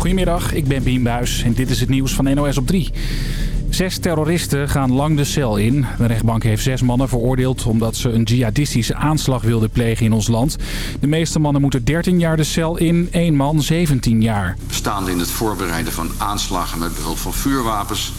Goedemiddag, ik ben Bien Buis en dit is het nieuws van NOS op 3. Zes terroristen gaan lang de cel in. De rechtbank heeft zes mannen veroordeeld omdat ze een jihadistische aanslag wilden plegen in ons land. De meeste mannen moeten 13 jaar de cel in, één man 17 jaar. Staande in het voorbereiden van aanslagen met behulp van vuurwapens...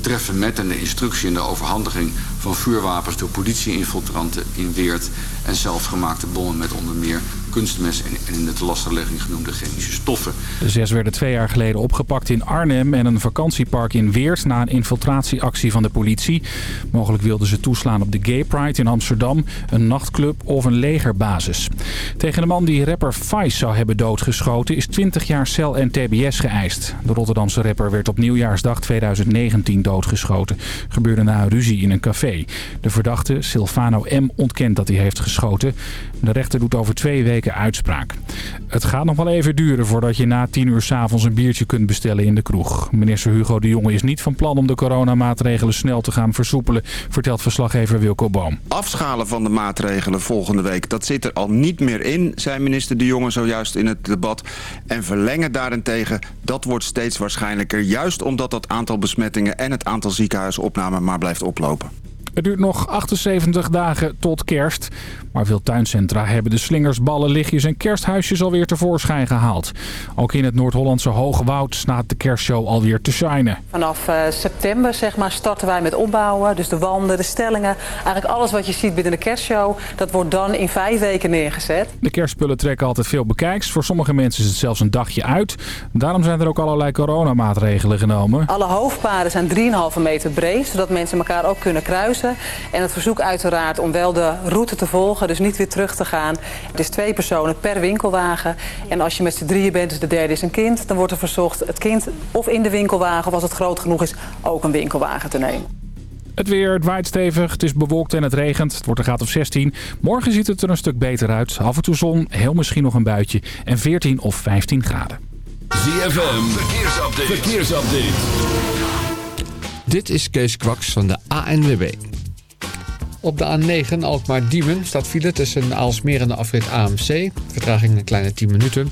treffen met en de instructie en de overhandiging van vuurwapens door politieinfiltranten in Weert... en zelfgemaakte bommen met onder meer kunstmes en in de lasterlegging genoemde chemische stoffen. De zes werden twee jaar geleden opgepakt in Arnhem en een vakantiepark in Weert... na een infiltratieactie van de politie. Mogelijk wilden ze toeslaan op de Gay Pride in Amsterdam, een nachtclub of een legerbasis. Tegen de man die rapper Vice zou hebben doodgeschoten is 20 jaar cel en tbs geëist. De Rotterdamse rapper werd op nieuwjaarsdag 2019 doodgeschoten. Gebeurde na een ruzie in een café. De verdachte, Silvano M., ontkent dat hij heeft geschoten. De rechter doet over twee weken uitspraak. Het gaat nog wel even duren voordat je na 10 uur s'avonds een biertje kunt bestellen in de kroeg. Minister Hugo de Jonge is niet van plan om de coronamaatregelen snel te gaan versoepelen, vertelt verslaggever Wilco Boom. Afschalen van de maatregelen volgende week, dat zit er al niet meer in, zei minister de Jonge zojuist in het debat. En verlengen daarentegen, dat wordt steeds waarschijnlijker, juist omdat dat aantal besmettingen en het aantal ziekenhuisopnamen maar blijft oplopen. Het duurt nog 78 dagen tot kerst. Maar veel tuincentra hebben de slingers, ballen, lichtjes en kersthuisjes alweer tevoorschijn gehaald. Ook in het Noord-Hollandse Hoogwoud staat de kerstshow alweer te shinen. Vanaf uh, september zeg maar, starten wij met opbouwen. Dus de wanden, de stellingen. Eigenlijk alles wat je ziet binnen de kerstshow, dat wordt dan in vijf weken neergezet. De kerstspullen trekken altijd veel bekijks. Voor sommige mensen is het zelfs een dagje uit. Daarom zijn er ook allerlei coronamaatregelen genomen. Alle hoofdpaden zijn 3,5 meter breed, zodat mensen elkaar ook kunnen kruisen. En het verzoek uiteraard om wel de route te volgen, dus niet weer terug te gaan. Het is twee personen per winkelwagen. En als je met z'n drieën bent, dus de derde is een kind... dan wordt er verzocht het kind of in de winkelwagen... of als het groot genoeg is, ook een winkelwagen te nemen. Het weer, het waait stevig, het is bewolkt en het regent. Het wordt een graad of 16. Morgen ziet het er een stuk beter uit. Af en toe zon, heel misschien nog een buitje. En 14 of 15 graden. ZFM, verkeersupdate. verkeersupdate. Dit is Kees Kwaks van de ANWB. Op de A9 Alkmaar-Diemen staat file tussen Aalsmeer en de afrit AMC. Vertraging een kleine 10 minuten.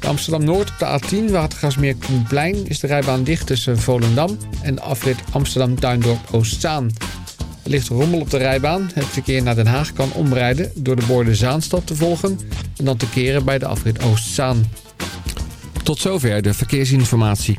Amsterdam-Noord op de A10 Watergasmeer Koenplein is de rijbaan dicht tussen Volendam en de afrit Amsterdam-Tuindorp-Oostzaan. Er ligt rommel op de rijbaan. Het verkeer naar Den Haag kan omrijden door de borden Zaanstad te volgen en dan te keren bij de afrit Oostzaan. Tot zover de verkeersinformatie.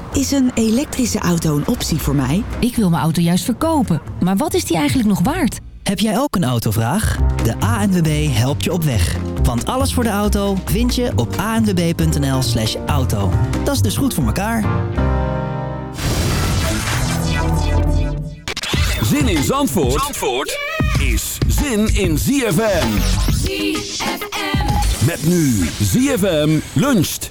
Is een elektrische auto een optie voor mij? Ik wil mijn auto juist verkopen, maar wat is die eigenlijk nog waard? Heb jij ook een autovraag? De ANWB helpt je op weg. Want alles voor de auto vind je op anwb.nl slash auto. Dat is dus goed voor elkaar. Zin in Zandvoort, Zandvoort is zin in ZFM. ZFM. Met nu ZFM luncht.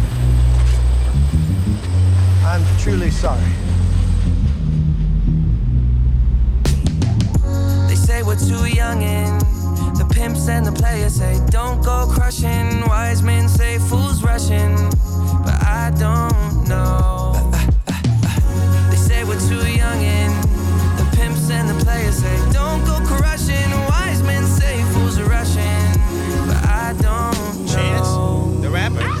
I'm truly sorry. They say we're too young and the pimps and the players say don't go crushing. Wise men say fools rushing, but I don't know. They say we're too young and the pimps and the players say don't go crushing. Wise men say fools are rushing, but I don't know. Chance, the rapper.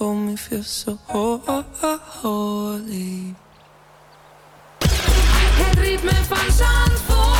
Hold me, feel so ho- ho- ho- holy. Het ritme van Zandvoort.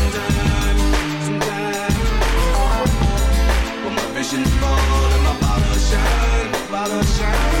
And my bottle shine, bottle shine,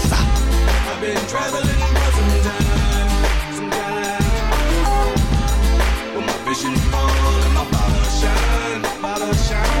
I've been traveling my vision full and my bottle shine, bottle shine,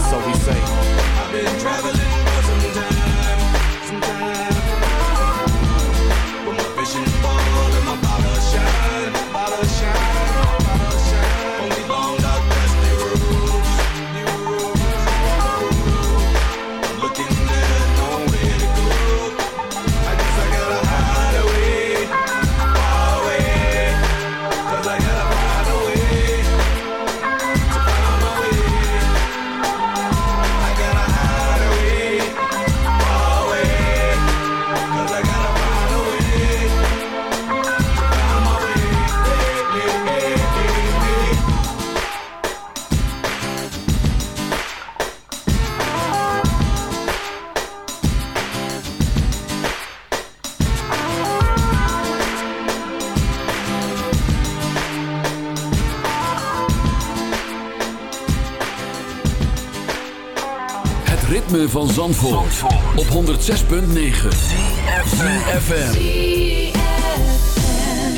So we say, I've been traveling for some time, van Zandvoort, op 106.9 ZFM.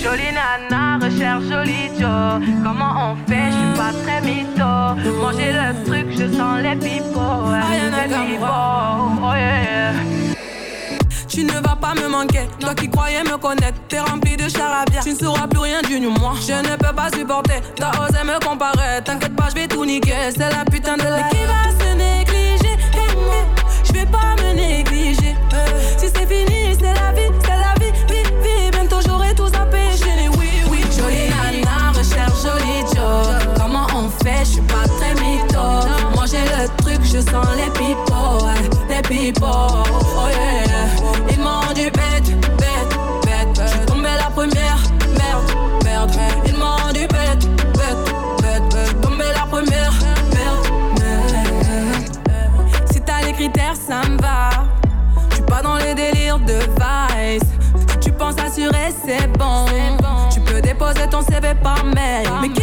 Jolie nana, recherche joli Joe. Comment on fait, je suis pas très mytho. Manger le truc, je sens les pipots. Les pipots, oh yeah. Tu ne vas pas me manquer, toi qui croyais me connaître, t'es rempli de charabia. Tu ne sauras plus rien du moi. Je ne peux pas supporter, t'as osé me comparer. T'inquiète pas, je vais tout niquer, c'est la putain de la. Mais qui va se Je vais pas me négliger. Eh, Si c'est fini, c'est la vie, c'est la vie, vie, vie. Bientôt j'aurai tout zappé. Oui, oui. Jolie nana, recherche joli Joe. Comment on fait, je suis pas très mytho. Manger le truc, je sens les ouais, Les pipots, fait par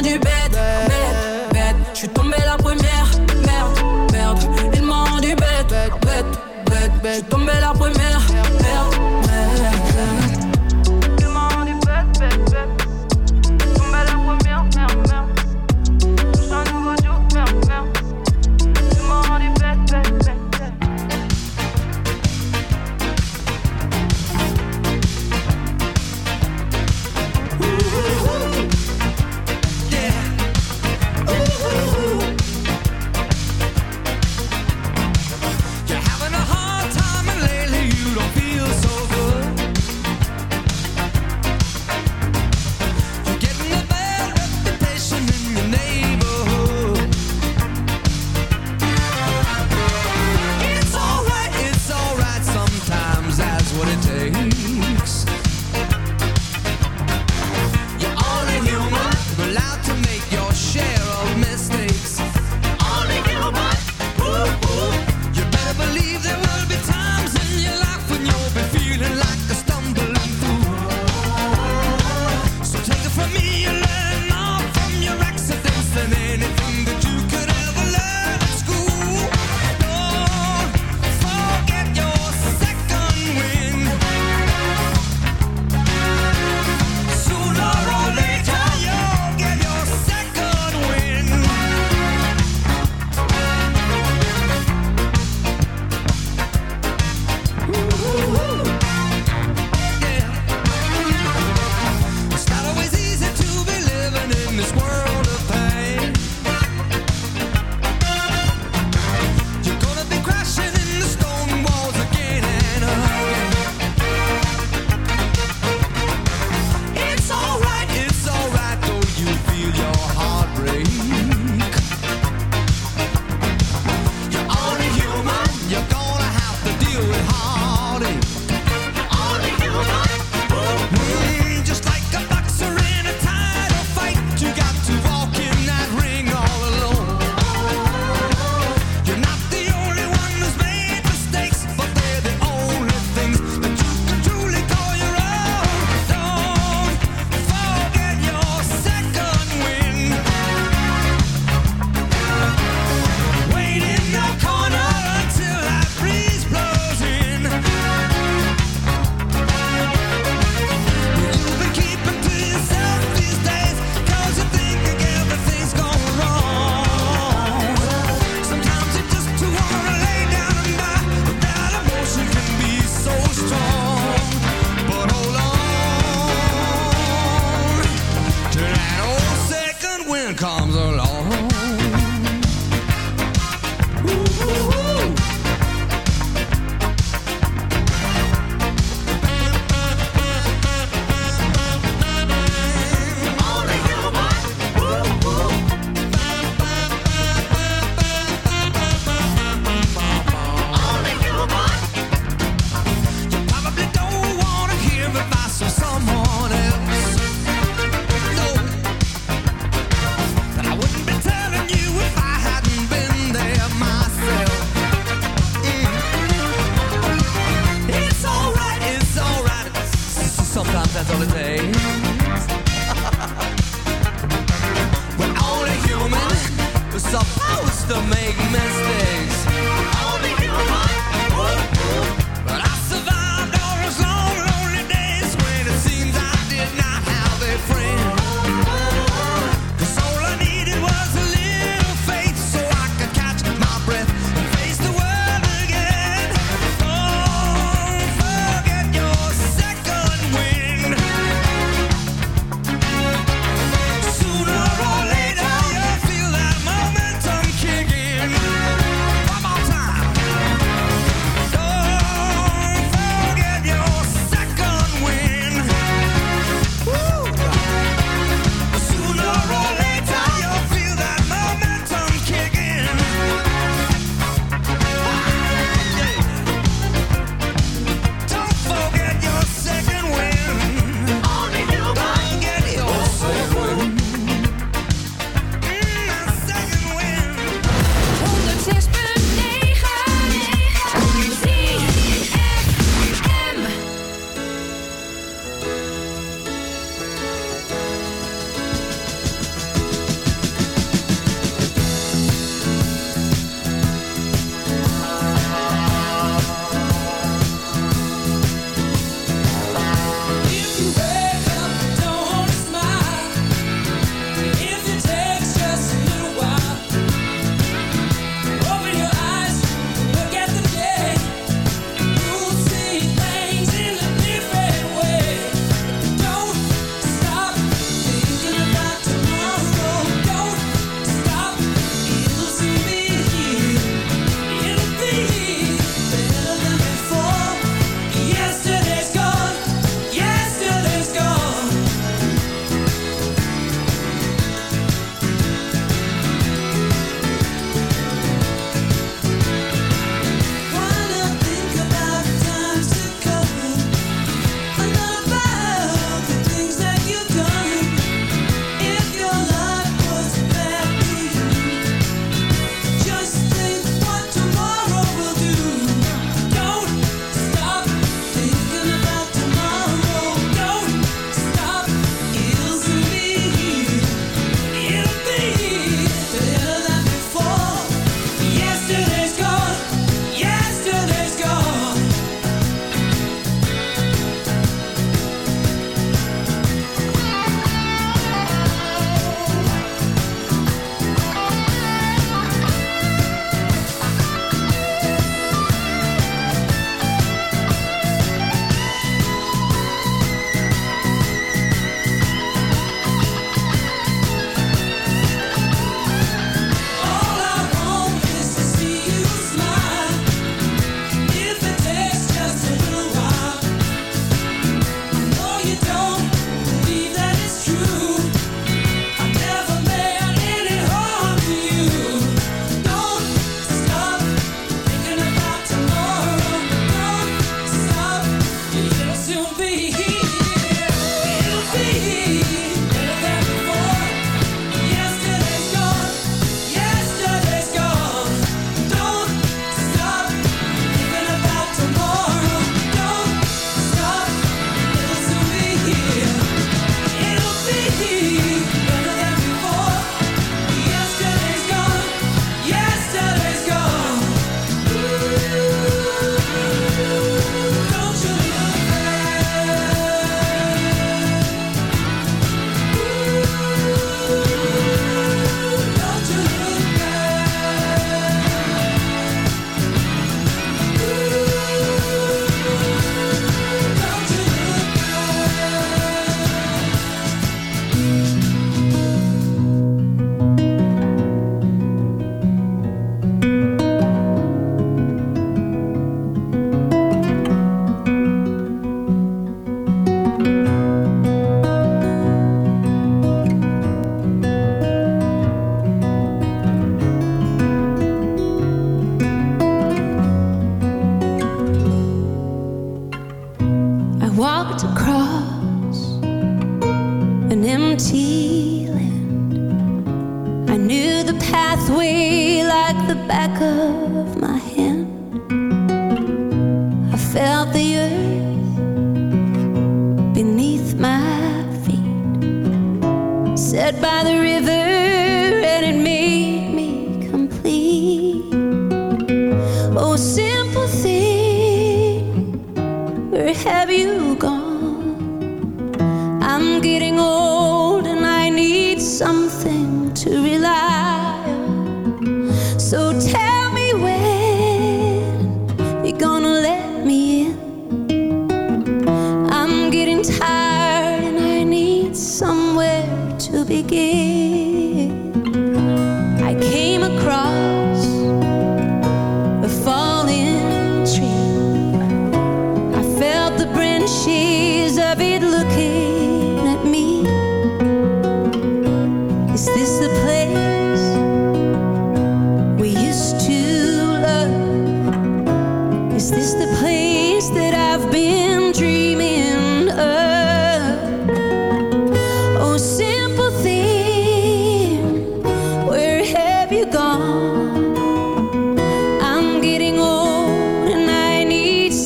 rendu bête, bête, bête. Je suis tombé la première, merde, merde. Il m'a rendu bête, bête, bête, bête. Je suis tombé la première.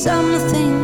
Something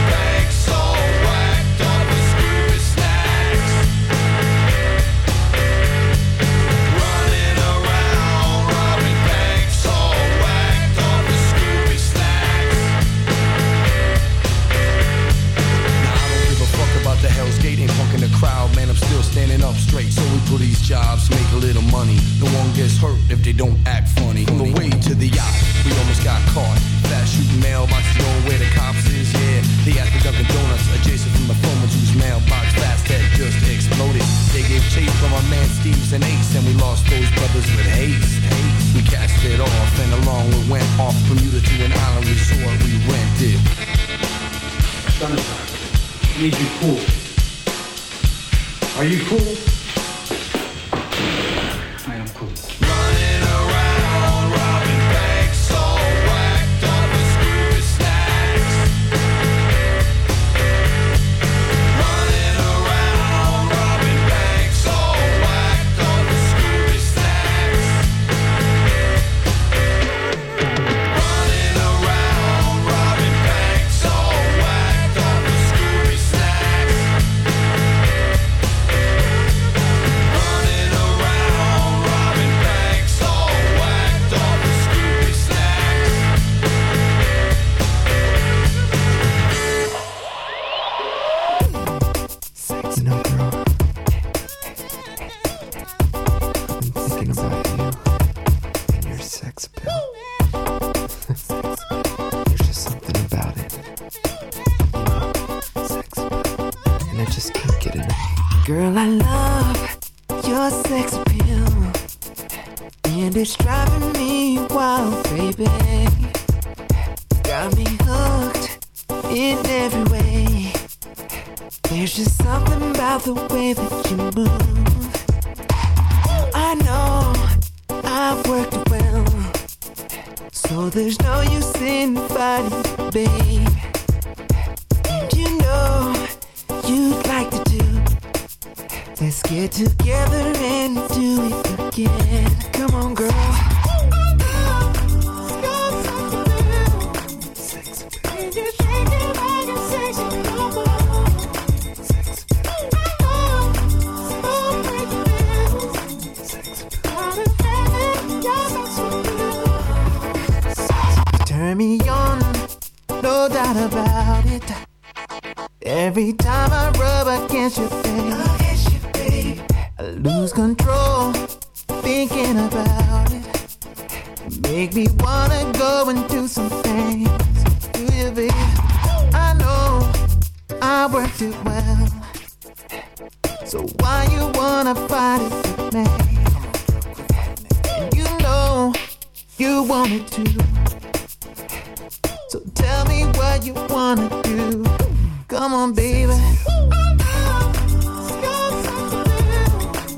Do these jobs, make a little money. No one gets hurt if they don't act funny. On the way to the yacht, we almost got caught. Fast shooting mailboxes, knowing where the cops is. Yeah, they at the Dunkin' Donuts, adjacent from the Foreman's whose mailbox fast had just exploded. They gave chase from our man Steve's and Ace, and we lost those brothers with haste. haste. We cast it off, and along we went off from Bermuda to an island resort we rented. Sunshine, need you cool. Are you cool?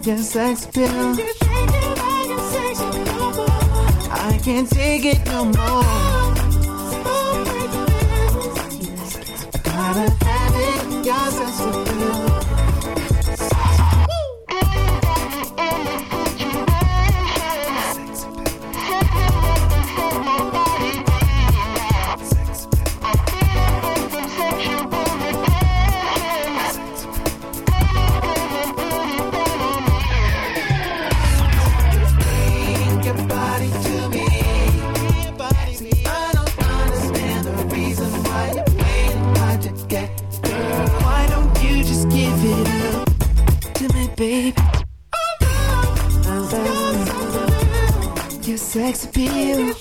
Your sex appeal. I can't take it no more. I gotta sex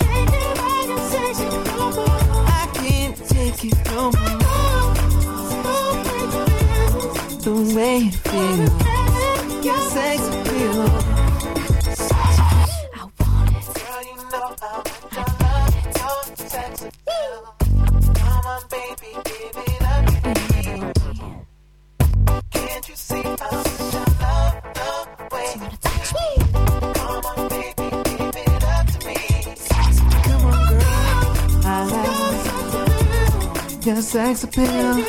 Sex appeal.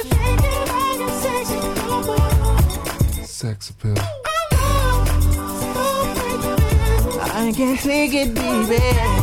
Sex appeal. I can't take it, baby.